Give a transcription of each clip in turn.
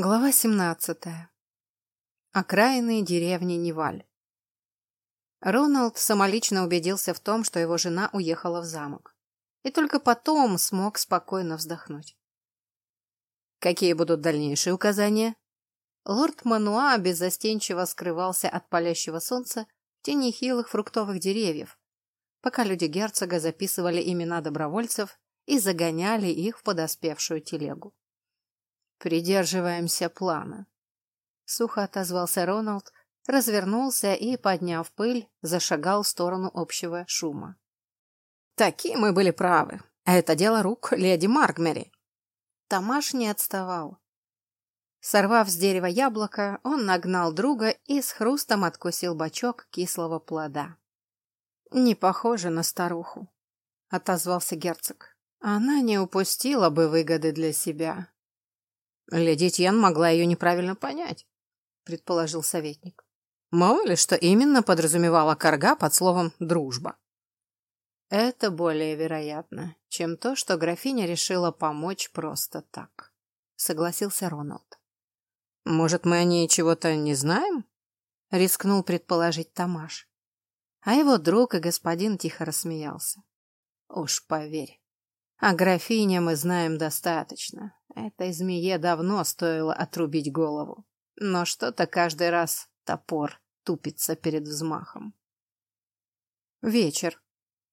Глава 17. Окраины деревни Неваль. Роналд самолично убедился в том, что его жена уехала в замок. И только потом смог спокойно вздохнуть. Какие будут дальнейшие указания? Лорд Мануа беззастенчиво скрывался от палящего солнца в тени хилых фруктовых деревьев, пока люди герцога записывали имена добровольцев и загоняли их в подоспевшую телегу. «Придерживаемся плана», — сухо отозвался Роналд, развернулся и, подняв пыль, зашагал в сторону общего шума. «Такие мы были правы. Это дело рук леди Маркмери». Тамаш не отставал. Сорвав с дерева яблоко, он нагнал друга и с хрустом откусил бочок кислого плода. «Не похоже на старуху», — отозвался герцог. «Она не упустила бы выгоды для себя. Леди Тьен могла ее неправильно понять, предположил советник. Мало ли, что именно подразумевала Карга под словом «дружба». Это более вероятно, чем то, что графиня решила помочь просто так, согласился Роналд. Может, мы о ней чего-то не знаем? рискнул предположить Тамаш. А его друг и господин тихо рассмеялся. Уж поверь, о графине мы знаем достаточно. Этой змее давно стоило отрубить голову. Но что-то каждый раз топор тупится перед взмахом. Вечер.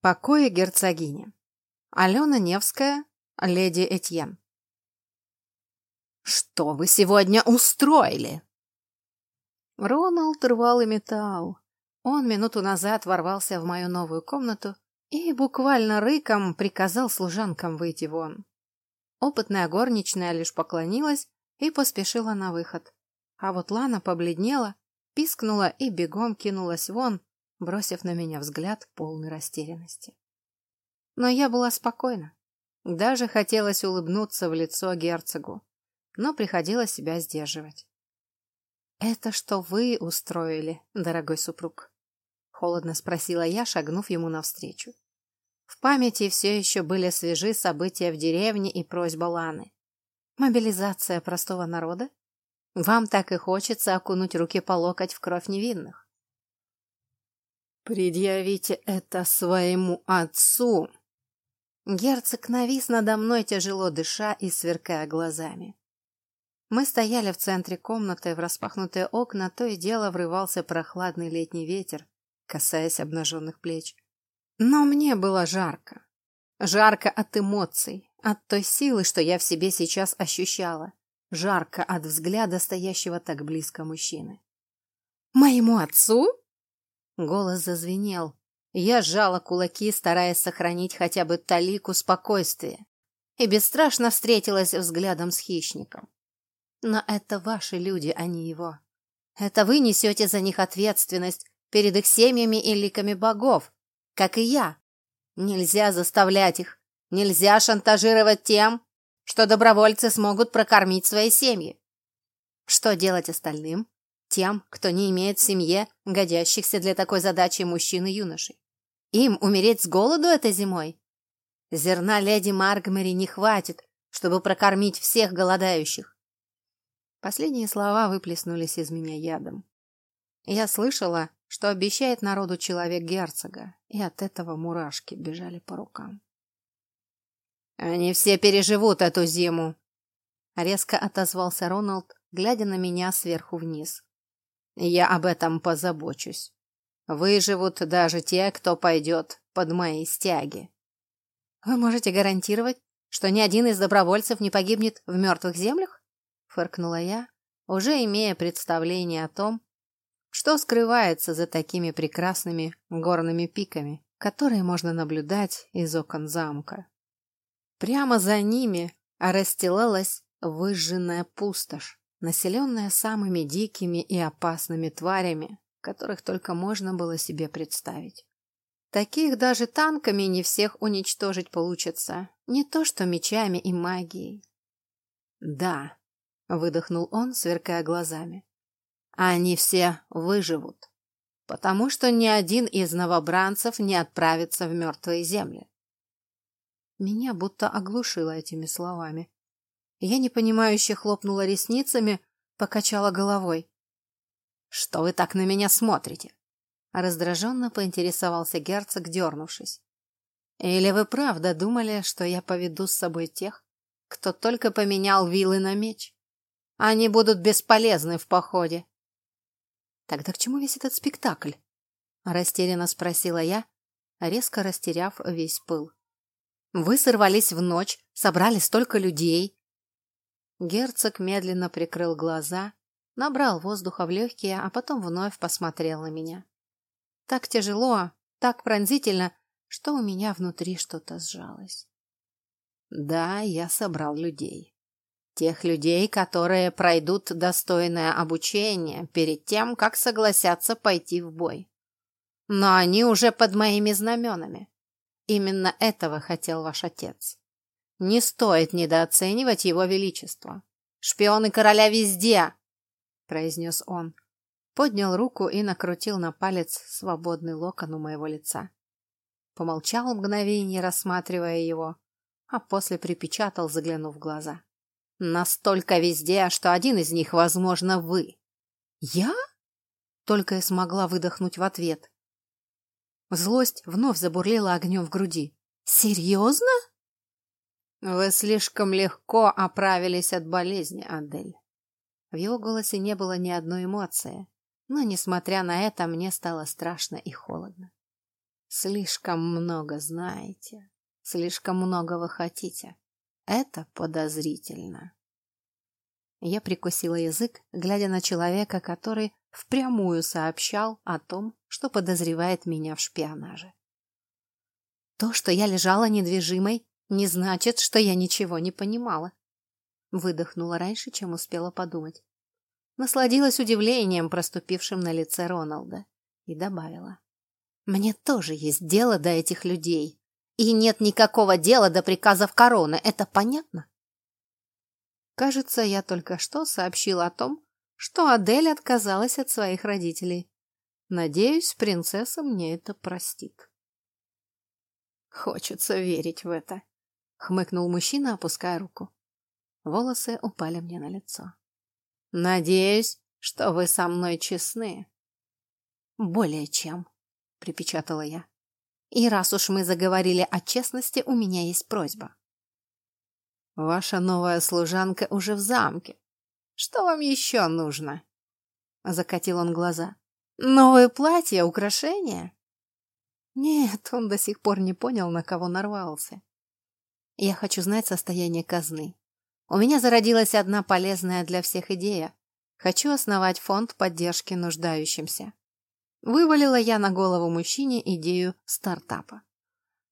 Покои герцогини. Алена Невская, леди Этьен. «Что вы сегодня устроили?» Роналд рвал и металл. Он минуту назад ворвался в мою новую комнату и буквально рыком приказал служанкам выйти вон. Опытная горничная лишь поклонилась и поспешила на выход. А вот Лана побледнела, пискнула и бегом кинулась вон, бросив на меня взгляд полной растерянности. Но я была спокойна. Даже хотелось улыбнуться в лицо герцогу, но приходилось себя сдерживать. «Это что вы устроили, дорогой супруг?» — холодно спросила я, шагнув ему навстречу. В памяти все еще были свежи события в деревне и просьба Ланы. Мобилизация простого народа? Вам так и хочется окунуть руки по локоть в кровь невинных. «Предъявите это своему отцу!» Герцог навис надо мной, тяжело дыша и сверкая глазами. Мы стояли в центре комнаты, в распахнутые окна то и дело врывался прохладный летний ветер, касаясь обнаженных плеч. Но мне было жарко. Жарко от эмоций, от той силы, что я в себе сейчас ощущала. Жарко от взгляда стоящего так близко мужчины. «Моему отцу?» Голос зазвенел. Я сжала кулаки, стараясь сохранить хотя бы талику спокойствия, и бесстрашно встретилась взглядом с хищником. Но это ваши люди, а не его. Это вы несете за них ответственность перед их семьями и ликами богов, как и я. Нельзя заставлять их, нельзя шантажировать тем, что добровольцы смогут прокормить свои семьи. Что делать остальным? Тем, кто не имеет в семье годящихся для такой задачи мужчин и юношей. Им умереть с голоду этой зимой? Зерна леди Маргмери не хватит, чтобы прокормить всех голодающих. Последние слова выплеснулись из меня ядом. Я слышала, что обещает народу человек герцога, и от этого мурашки бежали по рукам. «Они все переживут эту зиму!» Резко отозвался Роналд, глядя на меня сверху вниз. «Я об этом позабочусь. Выживут даже те, кто пойдет под мои стяги». «Вы можете гарантировать, что ни один из добровольцев не погибнет в мертвых землях?» Фыркнула я, уже имея представление о том, что скрывается за такими прекрасными горными пиками, которые можно наблюдать из окон замка. Прямо за ними расстилалась выжженная пустошь, населенная самыми дикими и опасными тварями, которых только можно было себе представить. Таких даже танками не всех уничтожить получится, не то что мечами и магией. «Да», — выдохнул он, сверкая глазами, они все выживут, потому что ни один из новобранцев не отправится в мертвые земли. Меня будто оглушило этими словами. Я непонимающе хлопнула ресницами, покачала головой. «Что вы так на меня смотрите?» Раздраженно поинтересовался герцог, дернувшись. «Или вы правда думали, что я поведу с собой тех, кто только поменял вилы на меч? Они будут бесполезны в походе». «Тогда к чему весь этот спектакль?» Растерянно спросила я, резко растеряв весь пыл. «Вы сорвались в ночь, собрали столько людей». Герцог медленно прикрыл глаза, набрал воздуха в легкие, а потом вновь посмотрел на меня. Так тяжело, так пронзительно, что у меня внутри что-то сжалось. Да, я собрал людей. Тех людей, которые пройдут достойное обучение перед тем, как согласятся пойти в бой. Но они уже под моими знаменами. Именно этого хотел ваш отец. Не стоит недооценивать его величество. Шпионы короля везде, произнес он. Поднял руку и накрутил на палец свободный локон у моего лица. Помолчал мгновение, рассматривая его, а после припечатал, заглянув в глаза. Настолько везде, что один из них, возможно, вы. Я? Только и смогла выдохнуть в ответ. Злость вновь забурлила огнем в груди. «Серьезно?» «Вы слишком легко оправились от болезни, Адель». В его голосе не было ни одной эмоции, но, несмотря на это, мне стало страшно и холодно. «Слишком много знаете, слишком много вы хотите. Это подозрительно». Я прикусила язык, глядя на человека, который впрямую сообщал о том, что подозревает меня в шпионаже. То, что я лежала недвижимой, не значит, что я ничего не понимала. Выдохнула раньше, чем успела подумать. Насладилась удивлением, проступившим на лице Роналда, и добавила. Мне тоже есть дело до этих людей. И нет никакого дела до приказов короны, это понятно? Кажется, я только что сообщила о том, что Адель отказалась от своих родителей. Надеюсь, принцесса мне это простит. Хочется верить в это, хмыкнул мужчина, опуская руку. Волосы упали мне на лицо. Надеюсь, что вы со мной честны. Более чем, припечатала я. И раз уж мы заговорили о честности, у меня есть просьба. Ваша новая служанка уже в замке. Что вам еще нужно? Закатил он глаза. Новое платье, украшения? Нет, он до сих пор не понял, на кого нарвался. Я хочу знать состояние казны. У меня зародилась одна полезная для всех идея. Хочу основать фонд поддержки нуждающимся. Вывалила я на голову мужчине идею стартапа.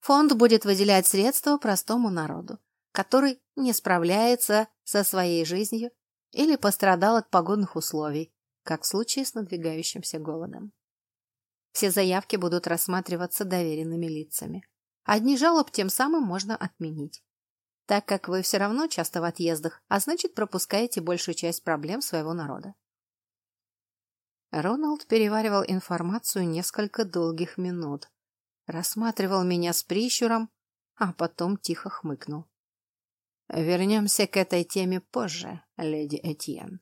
Фонд будет выделять средства простому народу, который не справляется со своей жизнью или пострадал от погодных условий, как в случае с надвигающимся голодом. Все заявки будут рассматриваться доверенными лицами. Одни жалоб тем самым можно отменить. Так как вы все равно часто в отъездах, а значит пропускаете большую часть проблем своего народа. Роналд переваривал информацию несколько долгих минут, рассматривал меня с прищуром, а потом тихо хмыкнул. Вернемся к этой теме позже, леди Этьен.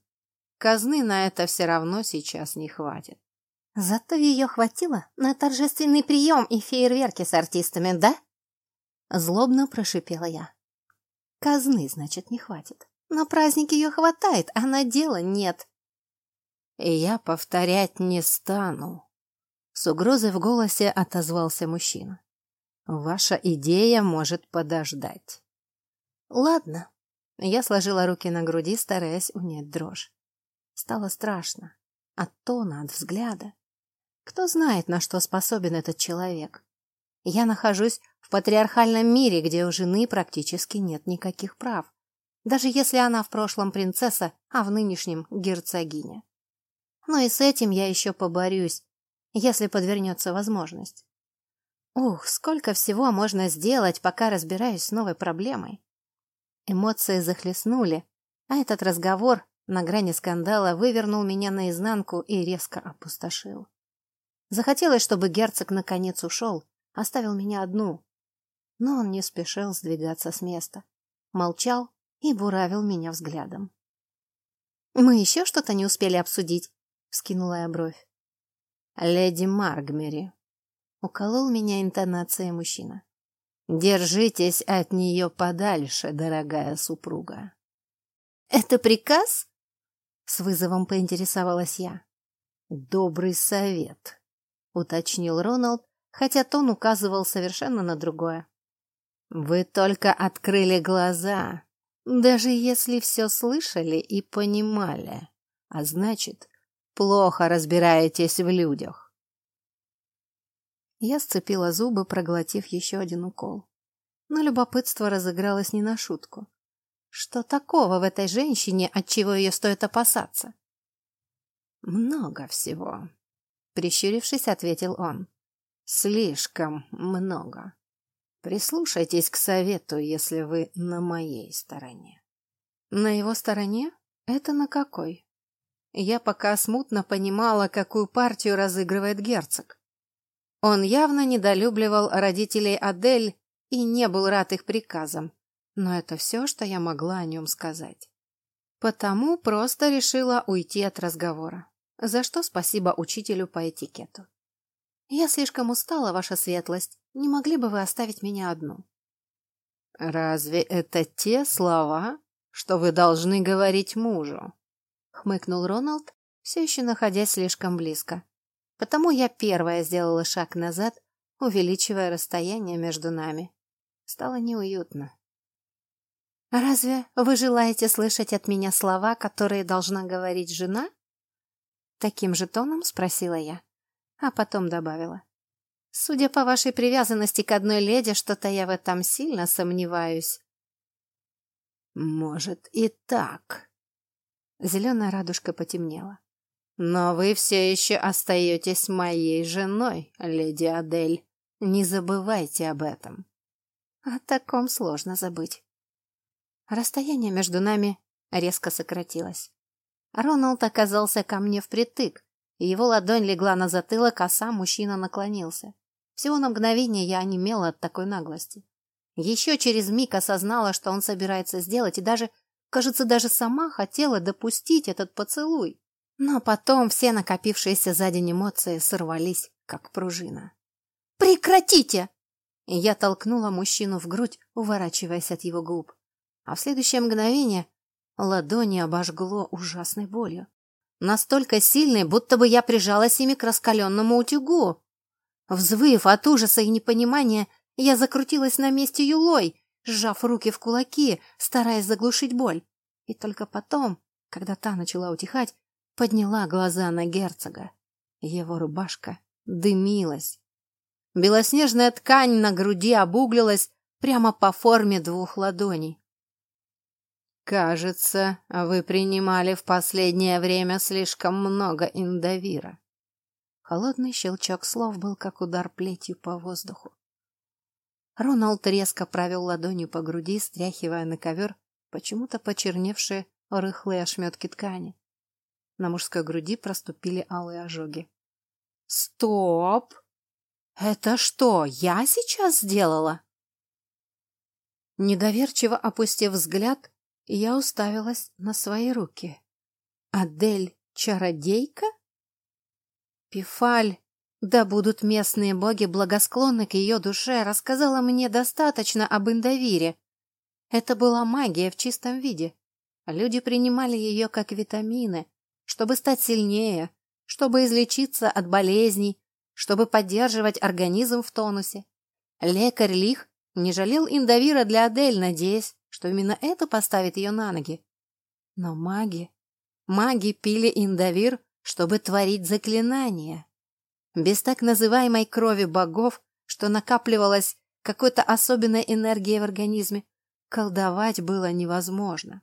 Казны на это все равно сейчас не хватит. Зато ее хватило на торжественный прием и фейерверки с артистами, да? Злобно прошипела я. Казны, значит, не хватит. На праздник ее хватает, а на дело нет. И я повторять не стану. С угрозой в голосе отозвался мужчина. Ваша идея может подождать. Ладно. Я сложила руки на груди, стараясь унять дрожь. Стало страшно. От тона, от взгляда. Кто знает, на что способен этот человек. Я нахожусь в патриархальном мире, где у жены практически нет никаких прав. Даже если она в прошлом принцесса, а в нынешнем герцогиня. Но и с этим я еще поборюсь, если подвернется возможность. Ух, сколько всего можно сделать, пока разбираюсь с новой проблемой. Эмоции захлестнули, а этот разговор на грани скандала вывернул меня наизнанку и резко опустошил. Захотелось, чтобы герцог наконец ушел, оставил меня одну. Но он не спешил сдвигаться с места. Молчал, и буравил меня взглядом. «Мы еще что-то не успели обсудить?» — вскинула я бровь. «Леди Маргмери», — уколол меня интонация мужчина. «Держитесь от нее подальше, дорогая супруга». «Это приказ?» — с вызовом поинтересовалась я. «Добрый совет», — уточнил Роналд, хотя тон указывал совершенно на другое. «Вы только открыли глаза, даже если все слышали и понимали, а значит, плохо разбираетесь в людях». Я сцепила зубы, проглотив еще один укол. Но любопытство разыгралось не на шутку. Что такого в этой женщине, от чего ее стоит опасаться? Много всего, прищурившись, ответил он. Слишком много. Прислушайтесь к совету, если вы на моей стороне. На его стороне? Это на какой? Я пока смутно понимала, какую партию разыгрывает герцог. Он явно недолюбливал родителей Адель и не был рад их приказам, но это все, что я могла о нем сказать. Потому просто решила уйти от разговора, за что спасибо учителю по этикету. Я слишком устала, ваша светлость. Не могли бы вы оставить меня одну? Разве это те слова, что вы должны говорить мужу? Хмыкнул Роналд, все еще находясь слишком близко. Потому я первая сделала шаг назад, увеличивая расстояние между нами. Стало неуютно. «Разве вы желаете слышать от меня слова, которые должна говорить жена?» Таким же тоном спросила я, а потом добавила. «Судя по вашей привязанности к одной леди, что-то я в этом сильно сомневаюсь». «Может, и так». Зеленая радужка потемнела. «Но вы все еще остаетесь моей женой, леди Адель. Не забывайте об этом». О таком сложно забыть. Расстояние между нами резко сократилось. Роналд оказался ко мне впритык, и его ладонь легла на затылок, а сам мужчина наклонился. Всего на мгновение я онемела от такой наглости. Еще через миг осознала, что он собирается сделать, и даже, кажется, даже сама хотела допустить этот поцелуй. Но потом все накопившиеся за день эмоции сорвались, как пружина. «Прекратите!» Я толкнула мужчину в грудь, уворачиваясь от его губ а в следующее мгновение ладони обожгло ужасной болью. Настолько сильной, будто бы я прижалась ими к раскаленному утюгу. Взвыв от ужаса и непонимания, я закрутилась на месте юлой, сжав руки в кулаки, стараясь заглушить боль. И только потом, когда та начала утихать, подняла глаза на герцога. Его рубашка дымилась. Белоснежная ткань на груди обуглилась прямо по форме двух ладоней. Кажется, вы принимали в последнее время слишком много индовира. Холодный щелчок слов был как удар плетью по воздуху. Роналд резко провел ладонью по груди, стряхивая на ковер почему-то почерневшие рыхлые ошметки ткани. На мужской груди проступили алые ожоги. «Стоп! Это что, я сейчас сделала?» Недоверчиво опустив взгляд, я уставилась на свои руки. Адель чародейка? Пифаль, да будут местные боги благосклонны к ее душе, рассказала мне достаточно об Индавире. Это была магия в чистом виде. Люди принимали ее как витамины, чтобы стать сильнее, чтобы излечиться от болезней, чтобы поддерживать организм в тонусе. Лекарь Лих не жалел Индавира для Адель, надеясь, что именно это поставит ее на ноги. Но маги... Маги пили индавир, чтобы творить заклинания. Без так называемой крови богов, что накапливалась какой-то особенной энергии в организме, колдовать было невозможно.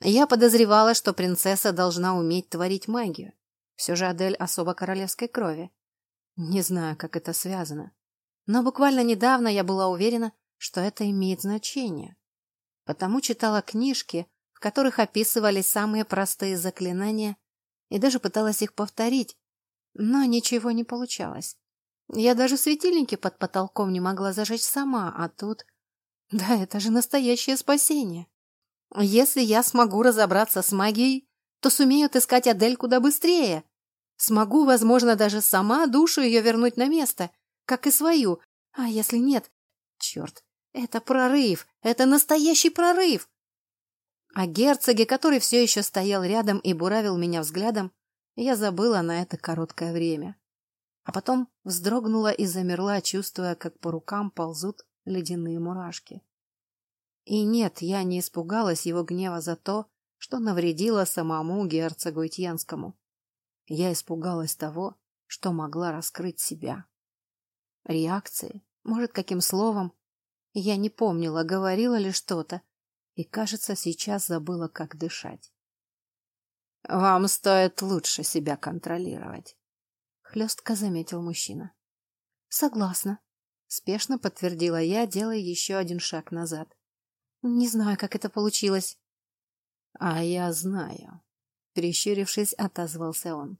Я подозревала, что принцесса должна уметь творить магию. Все же Адель особо королевской крови. Не знаю, как это связано. Но буквально недавно я была уверена, что это имеет значение потому читала книжки, в которых описывались самые простые заклинания, и даже пыталась их повторить, но ничего не получалось. Я даже светильники под потолком не могла зажечь сама, а тут... Да, это же настоящее спасение. Если я смогу разобраться с магией, то сумею отыскать Адель куда быстрее. Смогу, возможно, даже сама душу ее вернуть на место, как и свою. А если нет? Черт, это прорыв, это настоящий прорыв. О герцоге, который все еще стоял рядом и буравил меня взглядом, я забыла на это короткое время. А потом вздрогнула и замерла, чувствуя, как по рукам ползут ледяные мурашки. И нет, я не испугалась его гнева за то, что навредила самому герцогу Итьянскому. Я испугалась того, что могла раскрыть себя. Реакции, может, каким словом, я не помнила, говорила ли что-то, и, кажется, сейчас забыла, как дышать. «Вам стоит лучше себя контролировать», — хлестко заметил мужчина. «Согласна», — спешно подтвердила я, делая еще один шаг назад. «Не знаю, как это получилось». «А я знаю», — прищурившись, отозвался он.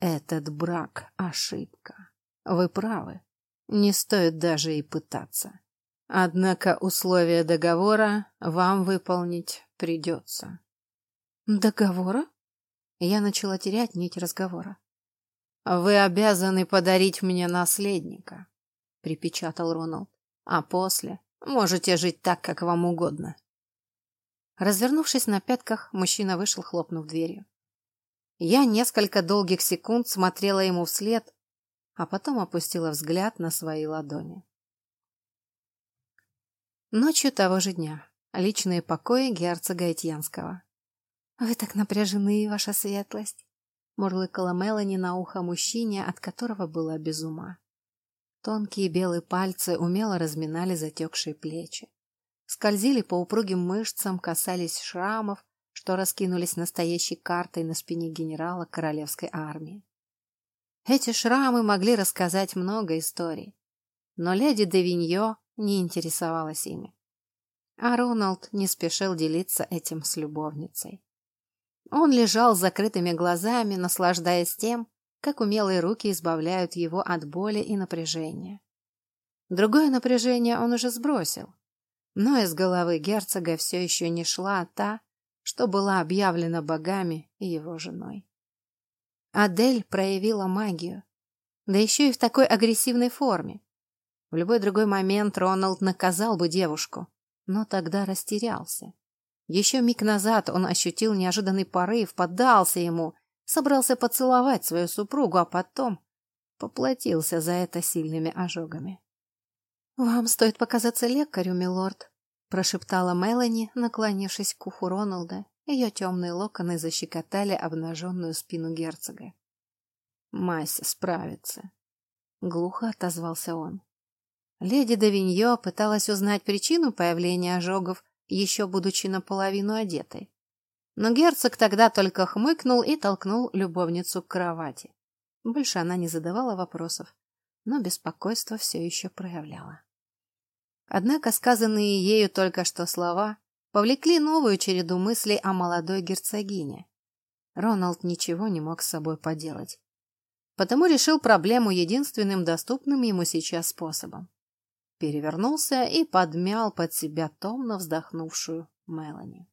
«Этот брак — ошибка. Вы правы. Не стоит даже и пытаться. Однако условия договора вам выполнить придется. Договора? Я начала терять нить разговора. Вы обязаны подарить мне наследника, припечатал Роналд. А после можете жить так, как вам угодно. Развернувшись на пятках, мужчина вышел, хлопнув дверью. Я несколько долгих секунд смотрела ему вслед, а потом опустила взгляд на свои ладони. Ночью того же дня. Личные покои герцога Этьянского. «Вы так напряжены, ваша светлость!» Мурлыкала Мелани на ухо мужчине, от которого была без ума. Тонкие белые пальцы умело разминали затекшие плечи. Скользили по упругим мышцам, касались шрамов, что раскинулись настоящей картой на спине генерала королевской армии. Эти шрамы могли рассказать много историй. Но леди де Виньо не интересовалась ими. А Роналд не спешил делиться этим с любовницей. Он лежал с закрытыми глазами, наслаждаясь тем, как умелые руки избавляют его от боли и напряжения. Другое напряжение он уже сбросил, но из головы герцога все еще не шла та, что была объявлена богами и его женой. Адель проявила магию, да еще и в такой агрессивной форме. В любой другой момент Роналд наказал бы девушку, но тогда растерялся. Еще миг назад он ощутил неожиданный порыв, поддался ему, собрался поцеловать свою супругу, а потом поплатился за это сильными ожогами. «Вам стоит показаться лекарю, милорд», — прошептала Мелани, наклонившись к уху Роналда. Ее темные локоны защекотали обнаженную спину герцога. «Мась справится», — глухо отозвался он. Леди Давиньо пыталась узнать причину появления ожогов, еще будучи наполовину одетой. Но герцог тогда только хмыкнул и толкнул любовницу к кровати. Больше она не задавала вопросов, но беспокойство все еще проявляла. Однако сказанные ею только что слова повлекли новую череду мыслей о молодой герцогине. Роналд ничего не мог с собой поделать. Потому решил проблему единственным доступным ему сейчас способом перевернулся и подмял под себя томно вздохнувшую Мелани.